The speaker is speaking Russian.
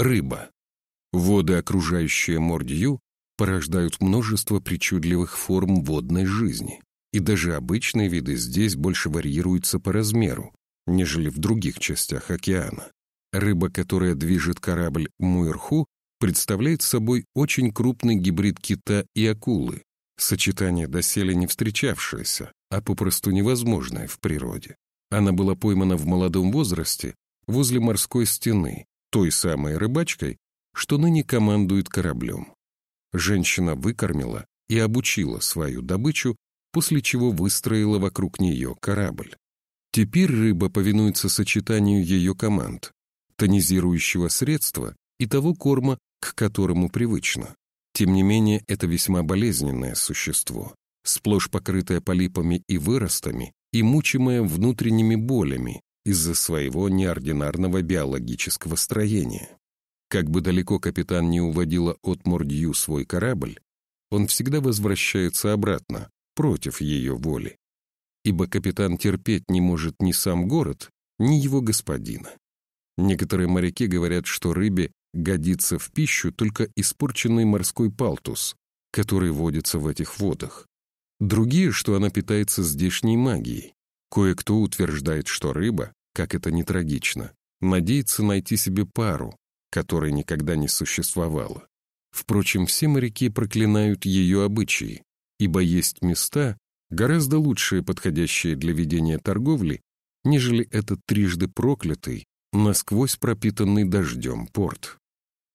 Рыба. Воды, окружающие Мордью, порождают множество причудливых форм водной жизни, и даже обычные виды здесь больше варьируются по размеру, нежели в других частях океана. Рыба, которая движет корабль Муэрху, представляет собой очень крупный гибрид кита и акулы, сочетание доселе не встречавшееся, а попросту невозможное в природе. Она была поймана в молодом возрасте возле морской стены, той самой рыбачкой, что ныне командует кораблем. Женщина выкормила и обучила свою добычу, после чего выстроила вокруг нее корабль. Теперь рыба повинуется сочетанию ее команд, тонизирующего средства и того корма, к которому привычно. Тем не менее, это весьма болезненное существо, сплошь покрытое полипами и выростами и мучимое внутренними болями из-за своего неординарного биологического строения. Как бы далеко капитан не уводила от Мордью свой корабль, он всегда возвращается обратно, против ее воли. Ибо капитан терпеть не может ни сам город, ни его господина. Некоторые моряки говорят, что рыбе годится в пищу только испорченный морской палтус, который водится в этих водах. Другие, что она питается здешней магией. Кое-кто утверждает, что рыба, как это не трагично, надеется найти себе пару, которой никогда не существовало. Впрочем, все моряки проклинают ее обычаи, ибо есть места, гораздо лучшие подходящие для ведения торговли, нежели этот трижды проклятый, насквозь пропитанный дождем порт.